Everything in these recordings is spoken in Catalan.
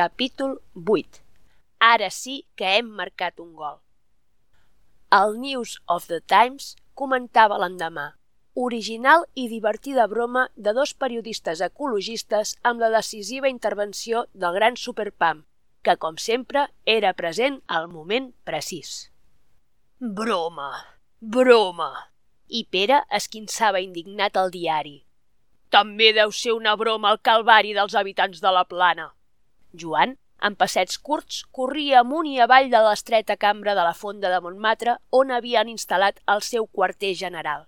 Capítol 8. Ara sí que hem marcat un gol. El News of the Times comentava l'endemà original i divertida broma de dos periodistes ecologistes amb la decisiva intervenció del gran Superpam, que, com sempre, era present al moment precís. Broma, broma! I Pere esquinçava indignat al diari. També deu ser una broma el calvari dels habitants de la plana. Joan, amb passets curts, corria amunt i avall de l'estreta cambra de la fonda de Montmartre on havien instal·lat el seu quarter general.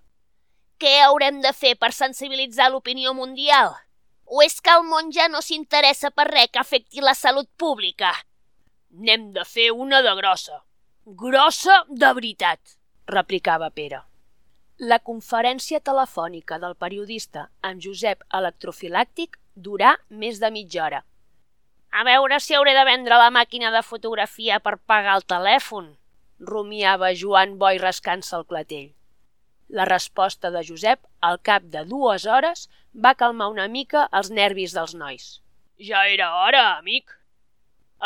Què haurem de fer per sensibilitzar l'opinió mundial? O és que el món ja no s'interessa per res que afecti la salut pública? N'hem de fer una de grossa. Grossa de veritat, replicava Pere. La conferència telefònica del periodista amb Josep electrofilàctic durà més de mitja hora. A veure si hauré de vendre la màquina de fotografia per pagar el telèfon, rumiava Joan Boi rascant-se el clatell. La resposta de Josep, al cap de dues hores, va calmar una mica els nervis dels nois. Ja era hora, amic.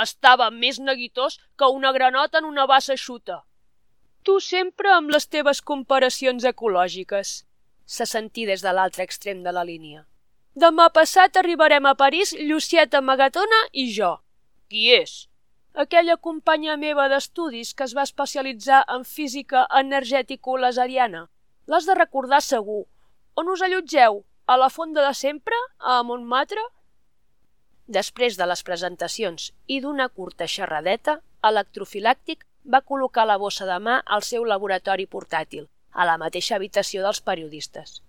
Estava més neguitós que una granota en una bassa xuta. Tu sempre amb les teves comparacions ecològiques, se sentí des de l'altre extrem de la línia. Demà passat arribarem a París Llucieta Magatona i jo. Qui és? Aquella companya meva d'estudis que es va especialitzar en física energètico-laseriana. L'has de recordar segur. On us allotgeu? A la fonda de sempre? A Montmartre? Després de les presentacions i d'una curta xerradeta, Electrofilàctic va col·locar la bossa de mà al seu laboratori portàtil, a la mateixa habitació dels periodistes.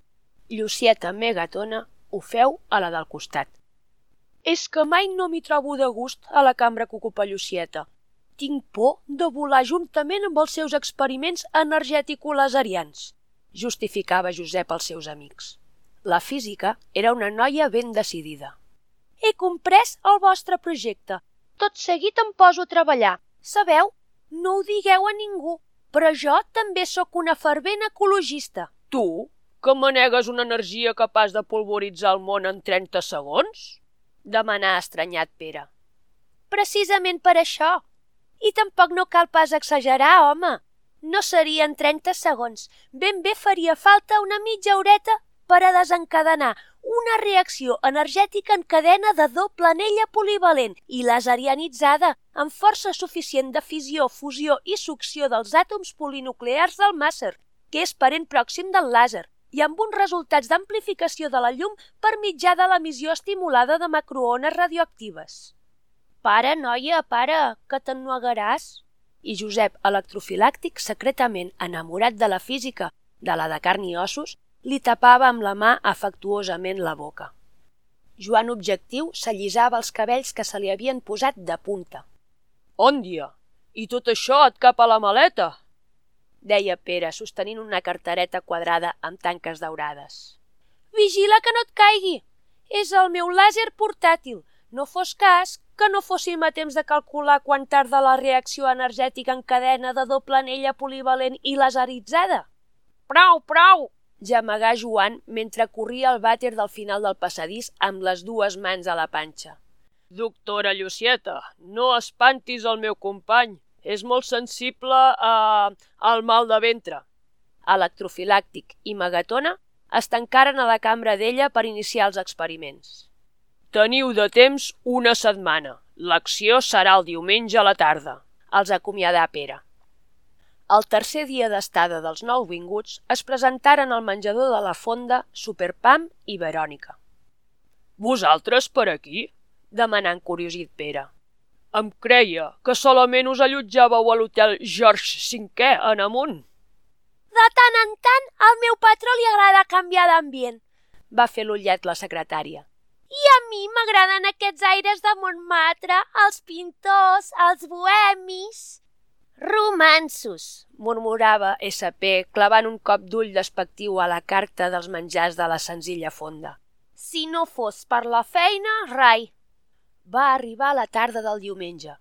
Llucieta Megatona ho feu a la del costat. És que mai no m'hi trobo de gust a la cambra que ocupa Llucieta. Tinc por de volar juntament amb els seus experiments energètico-laserians, justificava Josep als seus amics. La física era una noia ben decidida. He comprès el vostre projecte. Tot seguit em poso a treballar. Sabeu, no ho digueu a ningú, però jo també sóc una fervent ecologista. Tu, que manegues una energia capaç de polvoritzar el món en 30 segons? Demanà estranyat Pere. Precisament per això. I tampoc no cal pas exagerar, home. No serien 30 segons. Ben bé faria falta una mitja horeta per a desencadenar una reacció energètica en cadena de doble anella polivalent i laserianitzada amb força suficient de fissió, fusió i succió dels àtoms polinuclears del màser, que és parent pròxim del làser, i amb uns resultats d'amplificació de la llum per mitjà de l'emissió estimulada de macroones radioactives. Para, noia, para, que t'ennuegaràs. I Josep, electrofilàctic, secretament enamorat de la física, de la de carn i ossos, li tapava amb la mà afectuosament la boca. Joan Objectiu s'allisava els cabells que se li havien posat de punta. On dia? I tot això et cap a la maleta? Deia Pere, sostenint una cartereta quadrada amb tanques daurades. Vigila que no et caigui! És el meu làser portàtil. No fos cas que no fóssim a temps de calcular quan tarda la reacció energètica en cadena de doble anella polivalent i laseritzada. Prou, prou! gemegà Joan mentre corria el vàter del final del passadís amb les dues mans a la panxa. Doctora Llucieta, no espantis el meu company. És molt sensible a... al mal de ventre. Electrofilàctic i Megatona es tancaren a la cambra d'ella per iniciar els experiments. Teniu de temps una setmana. L'acció serà el diumenge a la tarda. Els acomiadà Pere. El tercer dia d'estada dels nouvinguts es presentaren al menjador de la fonda Superpam i Verònica. Vosaltres per aquí? demanà curiosит Pere. Em creia que solament us allotjàveu a l'hotel George V en amunt. De tant en tant al meu patró li agrada canviar d'ambient, va fer l'ullet la secretària. I a mi m'agraden aquests aires de Montmartre, els pintors, els bohemis. Romansos, murmurava SP, clavant un cop d'ull despectiu a la carta dels menjars de la senzilla fonda. Si no fos per la feina, rai. Va arribar la tarda del diumenge,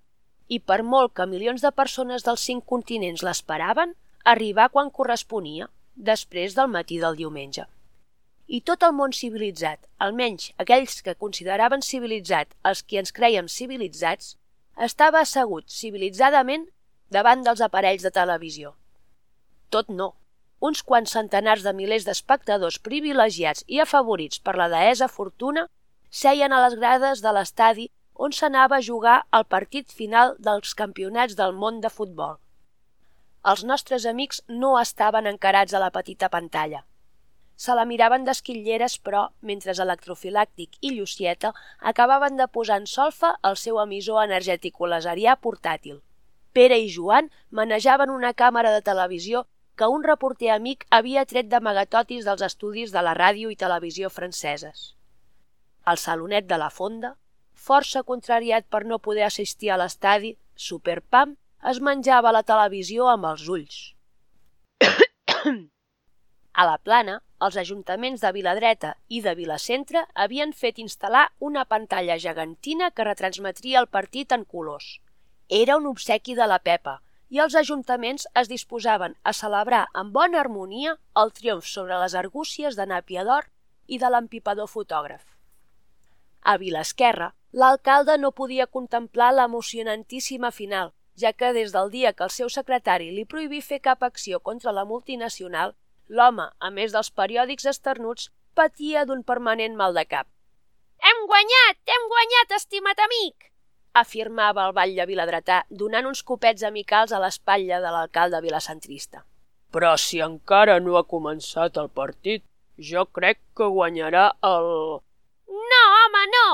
i per molt que milions de persones dels cinc continents l'esperaven, arribar quan corresponia, després del matí del diumenge. i tot el món civilitzat, almenys aquells que consideraven civilitzat els qui ens creiem civilitzats, estava assegut civilitzadament davant dels aparells de televisió. Tot no. Uns quants centenars de milers d'espectadors privilegiats i afavorits per la deessa Fortuna seien a les grades de l'estadi on s'anava a jugar el partit final dels campionats del món de futbol. Els nostres amics no estaven encarats a la petita pantalla. Se la miraven d'esquilleres, però, mentre Electrofilàctic i Llucieta acabaven de posar en solfa el seu emissor energètic olesarià portàtil. Pere i Joan manejaven una càmera de televisió que un reporter amic havia tret de magatotis dels estudis de la ràdio i televisió franceses. Al salonet de la Fonda, força contrariat per no poder assistir a l'estadi, Superpam es menjava la televisió amb els ulls. a la plana, els ajuntaments de Viladreta i de Vilacentre havien fet instal·lar una pantalla gegantina que retransmetria el partit en colors. Era un obsequi de la Pepa i els ajuntaments es disposaven a celebrar amb bona harmonia el triomf sobre les argúcies de Nàpia d'Or i de l'empipador fotògraf. A Vilasquerra, l'alcalde no podia contemplar l'emocionantíssima final, ja que des del dia que el seu secretari li prohibí fer cap acció contra la multinacional, l'home, a més dels periòdics esternuts, patia d'un permanent mal de cap. Hem guanyat! Hem guanyat, estimat amic! afirmava el batlle viladretà, donant uns copets amicals a l'espatlla de l'alcalde vilacentrista. Però si encara no ha començat el partit, jo crec que guanyarà el... No, home, no!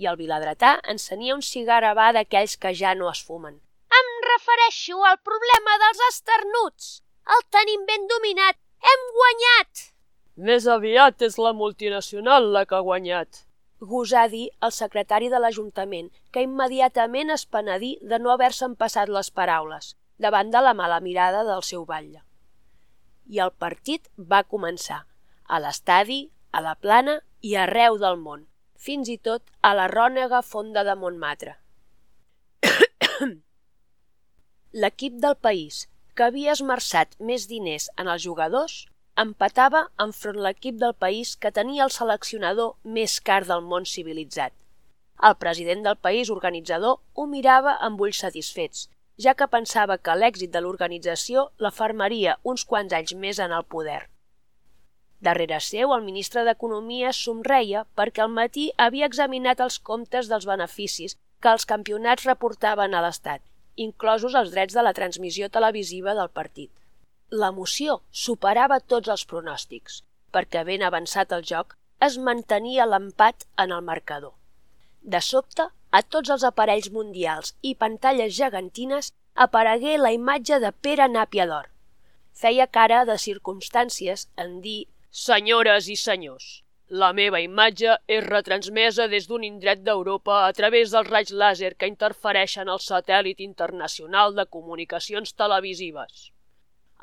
I el viladretà encenia un cigar a va d'aquells que ja no es fumen. Em refereixo al problema dels esternuts. El tenim ben dominat. Hem guanyat! Més aviat és la multinacional la que ha guanyat gosà dir el secretari de l'Ajuntament, que immediatament es penedí de no haver-se'n passat les paraules, davant de la mala mirada del seu batlle. I el partit va començar, a l'estadi, a la plana i arreu del món, fins i tot a la rònega fonda de Montmartre. L'equip del país, que havia esmerçat més diners en els jugadors, empatava enfront l'equip del país que tenia el seleccionador més car del món civilitzat. El president del país organitzador ho mirava amb ulls satisfets, ja que pensava que l'èxit de l'organització la farmaria uns quants anys més en el poder. Darrere seu, el ministre d'Economia somreia perquè al matí havia examinat els comptes dels beneficis que els campionats reportaven a l'Estat, inclosos els drets de la transmissió televisiva del partit. L'emoció superava tots els pronòstics, perquè ben avançat el joc es mantenia l'empat en el marcador. De sobte, a tots els aparells mundials i pantalles gegantines aparegué la imatge de Pere Nàpia d'Or. Feia cara de circumstàncies en dir «Senyores i senyors, la meva imatge és retransmesa des d'un indret d'Europa a través dels raigs làser que interfereixen al satèl·lit internacional de comunicacions televisives.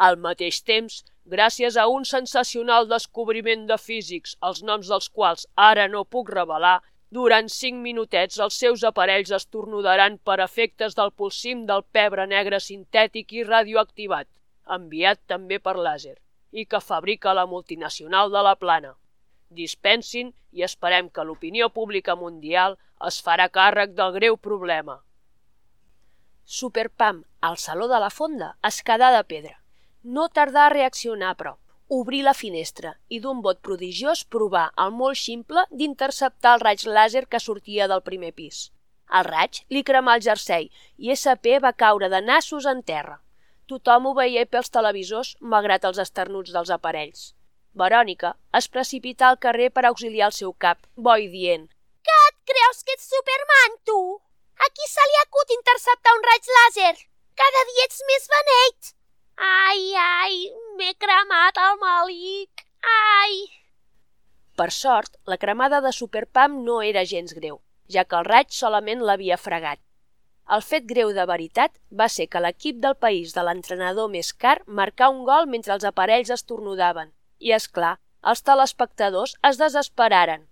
Al mateix temps, gràcies a un sensacional descobriment de físics, els noms dels quals ara no puc revelar, durant cinc minutets els seus aparells es tornudaran per efectes del pulsim del pebre negre sintètic i radioactivat, enviat també per làser, i que fabrica la multinacional de la plana. Dispensin i esperem que l'opinió pública mundial es farà càrrec del greu problema. Superpam, al Saló de la Fonda, es quedà de pedra. No tardà a reaccionar, però. Obrir la finestra i d'un vot prodigiós provar el molt ximple d'interceptar el raig làser que sortia del primer pis. El raig li cremà el jersei i SP va caure de nassos en terra. Tothom ho veia pels televisors, malgrat els esternuts dels aparells. Verònica es precipità al carrer per auxiliar el seu cap, boi dient «Que et creus que ets Superman, tu? A qui se li acut interceptar un raig làser? Cada dia ets més beneit!» Ai, ai, m'he cremat el malic, ai! Per sort, la cremada de Superpam no era gens greu, ja que el raig solament l'havia fregat. El fet greu de veritat va ser que l'equip del país de l'entrenador més car marcà un gol mentre els aparells es tornudaven. I, és clar, els telespectadors es desesperaren.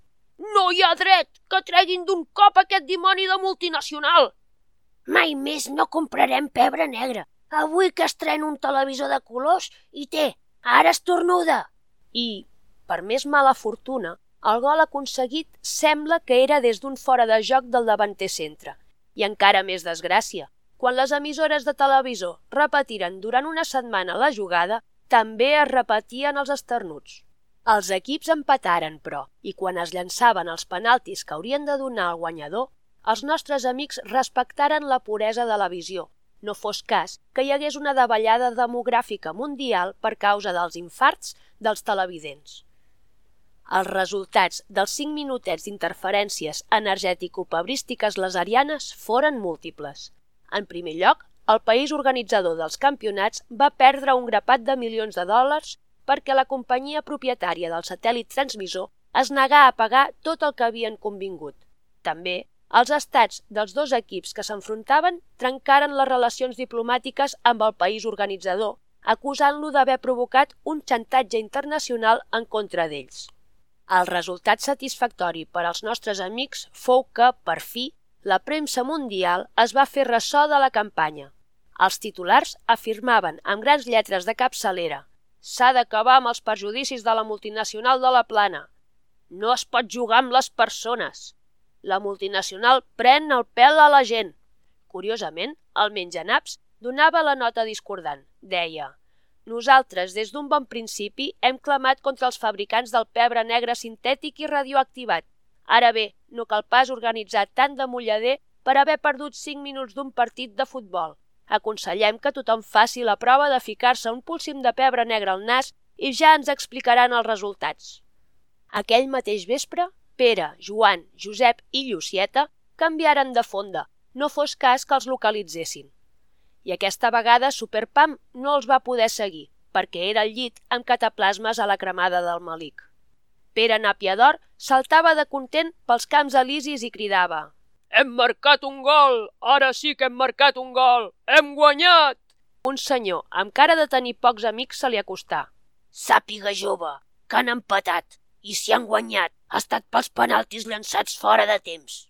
No hi ha dret! Que treguin d'un cop aquest dimoni de multinacional! Mai més no comprarem pebre negre. Avui que estreno un televisor de colors i té, ara estornuda. I, Per més mala fortuna, el gol aconseguit sembla que era des d'un fora de joc del davanter centre. I encara més desgràcia, quan les emissores de televisor repetiren durant una setmana la jugada, també es repetien els esternuts. Els equips empataren, però, i quan es llançaven els penaltis que haurien de donar al guanyador, els nostres amics respectaren la puresa de la visió. No fos cas que hi hagués una davallada demogràfica mundial per causa dels infarts dels televidents. Els resultats dels 5 minutets d'interferències energètico-pebrístiques laserianes foren múltiples. En primer lloc, el país organitzador dels campionats va perdre un grapat de milions de dòlars perquè la companyia propietària del satèl·lit transmissor es negà a pagar tot el que havien convingut. També, els estats dels dos equips que s'enfrontaven trencaren les relacions diplomàtiques amb el país organitzador, acusant-lo d'haver provocat un xantatge internacional en contra d'ells. El resultat satisfactori per als nostres amics fou que, per fi, la premsa mundial es va fer ressò de la campanya. Els titulars afirmaven amb grans lletres de capçalera «S'ha d'acabar amb els perjudicis de la multinacional de la plana. No es pot jugar amb les persones. La multinacional pren el pèl a la gent». Curiosament, el menjanaps donava la nota discordant. Deia nosaltres, des d'un bon principi, hem clamat contra els fabricants del pebre negre sintètic i radioactivat Ara bé, no cal pas organitzar tant de mullader per haver perdut 5 minuts d'un partit de futbol. Aconsellem que tothom faci la prova de ficar-se un pulsim de pebre negre al nas i ja ens explicaran els resultats. Aquell mateix vespre, Pere, Joan, Josep i Llucieta canviaren de fonda, no fos cas que els localitzessin. I aquesta vegada Superpam no els va poder seguir, perquè era al llit amb cataplasmes a la cremada del malic. Pere Napiador saltava de content pels camps elisis i cridava «Hem marcat un gol! Ara sí que hem marcat un gol! Hem guanyat!» Un senyor, amb cara de tenir pocs amics, se li acostà. «Sàpiga, jove, que han empatat, i si han guanyat ha estat pels penaltis llançats fora de temps».